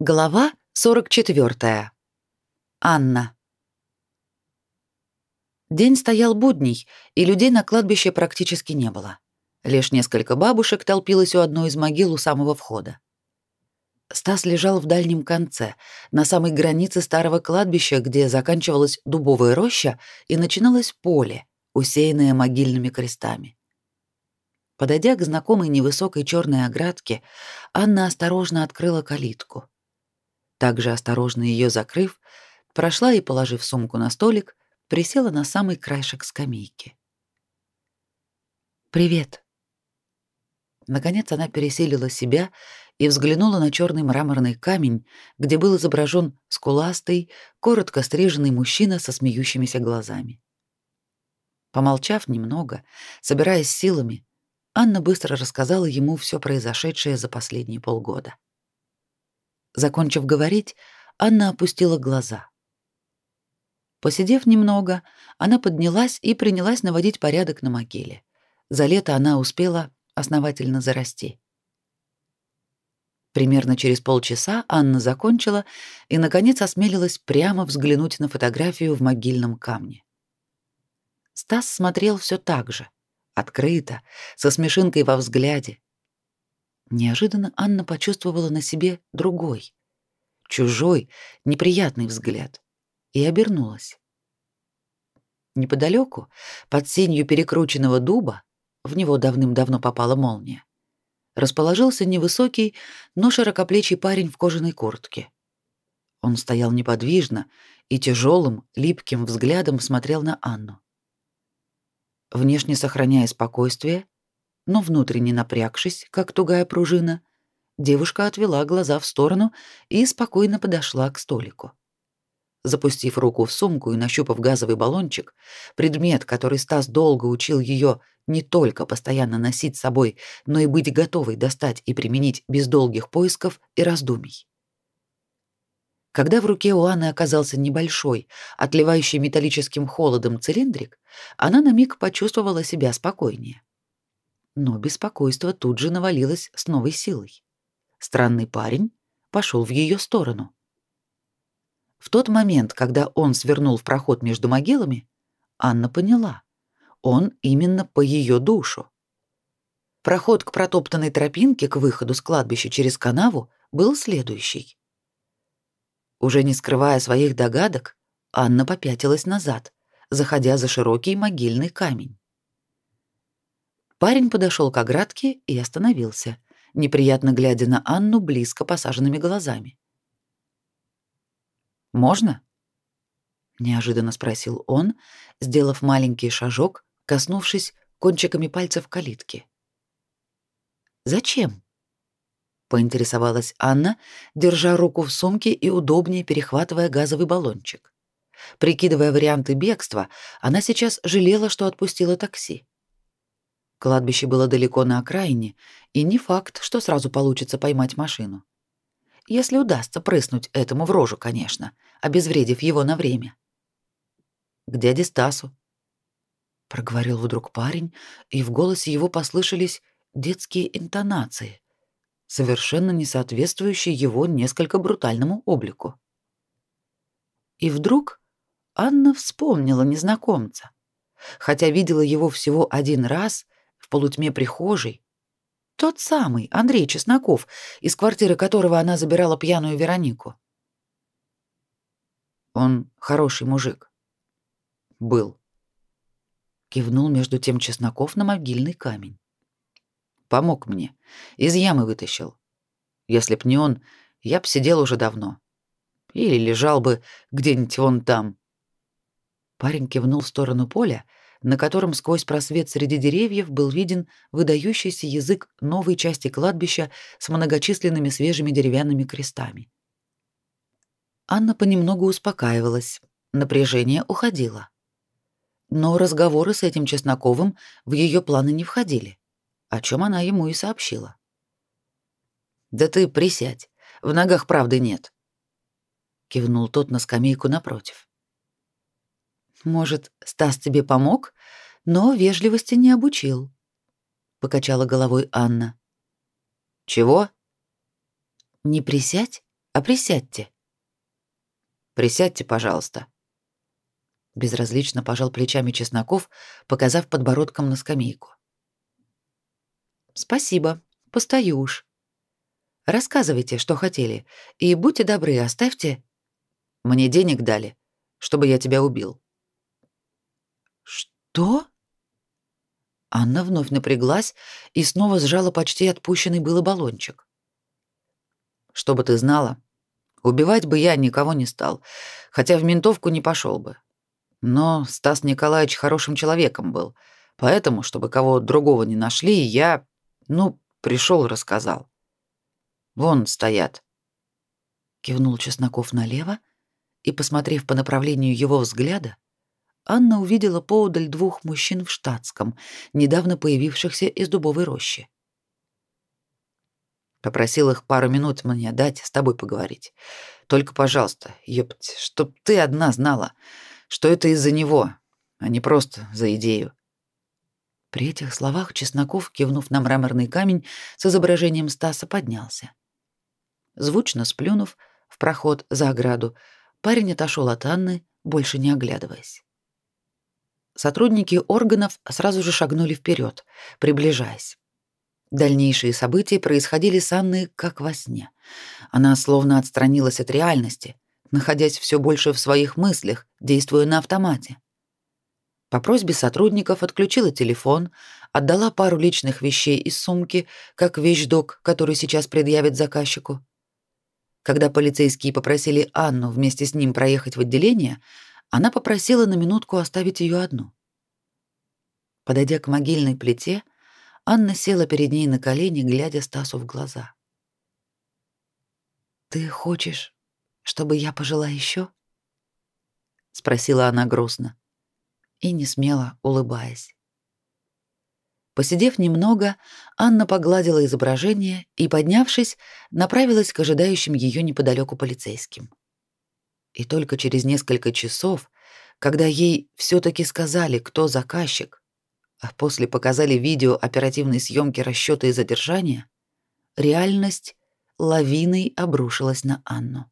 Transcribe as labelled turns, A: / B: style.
A: Глава 44. Анна. День стоял будний, и людей на кладбище практически не было. Лишь несколько бабушек толпилось у одной из могил у самого входа. Стас лежал в дальнем конце, на самой границе старого кладбища, где заканчивалась дубовая роща и начиналось поле, усеянное могильными крестами. Подойдя к знакомой невысокой черной оградке, Анна осторожно открыла калитку. Также осторожно ее закрыв, прошла и, положив сумку на столик, присела на самый краешек скамейки. «Привет». Наконец она пересилила себя и взглянула на черный мраморный камень, где был изображен скуластый, коротко стриженный мужчина со смеющимися глазами. Помолчав немного, собираясь силами, Анна быстро рассказала ему все произошедшее за последние полгода. Закончив говорить, Анна опустила глаза. Посидев немного, она поднялась и принялась наводить порядок на могиле. За лето она успела основательно зарасти. Примерно через полчаса Анна закончила и, наконец, осмелилась прямо взглянуть на фотографию в могильном камне. Стас смотрел все так же, открыто, со смешинкой во взгляде, Неожиданно Анна почувствовала на себе другой, чужой, неприятный взгляд и обернулась. Неподалеку, под сенью перекрученного дуба, в него давным-давно попала молния, расположился невысокий, но широкоплечий парень в кожаной куртке. Он стоял неподвижно и тяжелым, липким взглядом смотрел на Анну. Внешне сохраняя спокойствие, но внутренне напрягшись, как тугая пружина, девушка отвела глаза в сторону и спокойно подошла к столику. Запустив руку в сумку и нащупав газовый баллончик, предмет, который Стас долго учил ее не только постоянно носить с собой, но и быть готовой достать и применить без долгих поисков и раздумий. Когда в руке у Анны оказался небольшой, отливающий металлическим холодом цилиндрик, она на миг почувствовала себя спокойнее но беспокойство тут же навалилось с новой силой. Странный парень пошел в ее сторону. В тот момент, когда он свернул в проход между могилами, Анна поняла, он именно по ее душу. Проход к протоптанной тропинке к выходу с кладбища через канаву был следующий. Уже не скрывая своих догадок, Анна попятилась назад, заходя за широкий могильный камень. Парень подошел к оградке и остановился, неприятно глядя на Анну близко посаженными глазами. «Можно?» — неожиданно спросил он, сделав маленький шажок, коснувшись кончиками пальцев калитки. «Зачем?» — поинтересовалась Анна, держа руку в сумке и удобнее перехватывая газовый баллончик. Прикидывая варианты бегства, она сейчас жалела, что отпустила такси. Кладбище было далеко на окраине, и не факт, что сразу получится поймать машину. Если удастся прыснуть этому в рожу, конечно, обезвредив его на время. «К дяде Стасу», — проговорил вдруг парень, и в голосе его послышались детские интонации, совершенно не соответствующие его несколько брутальному облику. И вдруг Анна вспомнила незнакомца, хотя видела его всего один раз — в полутьме прихожей. Тот самый Андрей Чесноков, из квартиры которого она забирала пьяную Веронику. Он хороший мужик. Был. Кивнул между тем Чесноков на могильный камень. Помог мне. Из ямы вытащил. Если б не он, я б сидел уже давно. Или лежал бы где-нибудь вон там. Парень кивнул в сторону поля, на котором сквозь просвет среди деревьев был виден выдающийся язык новой части кладбища с многочисленными свежими деревянными крестами. Анна понемногу успокаивалась, напряжение уходило. Но разговоры с этим Чесноковым в ее планы не входили, о чем она ему и сообщила. «Да ты присядь, в ногах правды нет», — кивнул тот на скамейку напротив. Может, Стас тебе помог, но вежливости не обучил, покачала головой Анна. Чего? Не присядь, А присядьте. Присядьте, пожалуйста. Безразлично пожал плечами Чесноков, показав подбородком на скамейку. Спасибо, постою уж. Рассказывайте, что хотели, и будьте добры, оставьте. Мне денег дали, чтобы я тебя убил. Что? Анна вновь напряглась и снова сжала почти отпущенный было баллончик. Чтобы ты знала, убивать бы я никого не стал, хотя в ментовку не пошел бы. Но Стас Николаевич хорошим человеком был, поэтому, чтобы кого другого не нашли, я, ну, пришел и рассказал. Вон стоят. Кивнул Чесноков налево и, посмотрев по направлению его взгляда, Анна увидела поодаль двух мужчин в штатском, недавно появившихся из дубовой рощи. Попросил их пару минут мне дать с тобой поговорить. Только, пожалуйста, ёпть, чтоб ты одна знала, что это из-за него, а не просто за идею. При этих словах Чесноков, кивнув на мраморный камень с изображением Стаса, поднялся. Звучно сплюнув в проход за ограду, парень отошел от Анны, больше не оглядываясь. Сотрудники органов сразу же шагнули вперед, приближаясь. Дальнейшие события происходили с Анной как во сне. Она словно отстранилась от реальности, находясь все больше в своих мыслях, действуя на автомате. По просьбе сотрудников отключила телефон, отдала пару личных вещей из сумки, как вещдок, который сейчас предъявит заказчику. Когда полицейские попросили Анну вместе с ним проехать в отделение, она попросила на минутку оставить ее одну. Подойдя к могильной плите, Анна села перед ней на колени, глядя Стасу в глаза. «Ты хочешь, чтобы я пожила еще? спросила она грустно и не смело улыбаясь. Посидев немного, Анна погладила изображение и, поднявшись, направилась к ожидающим ее неподалеку полицейским. И только через несколько часов, когда ей все-таки сказали, кто заказчик, а после показали видео оперативной съемки расчета и задержания, реальность лавиной обрушилась на Анну.